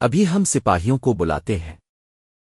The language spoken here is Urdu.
ابھی ہم سپاہیوں کو بلاتے ہیں۔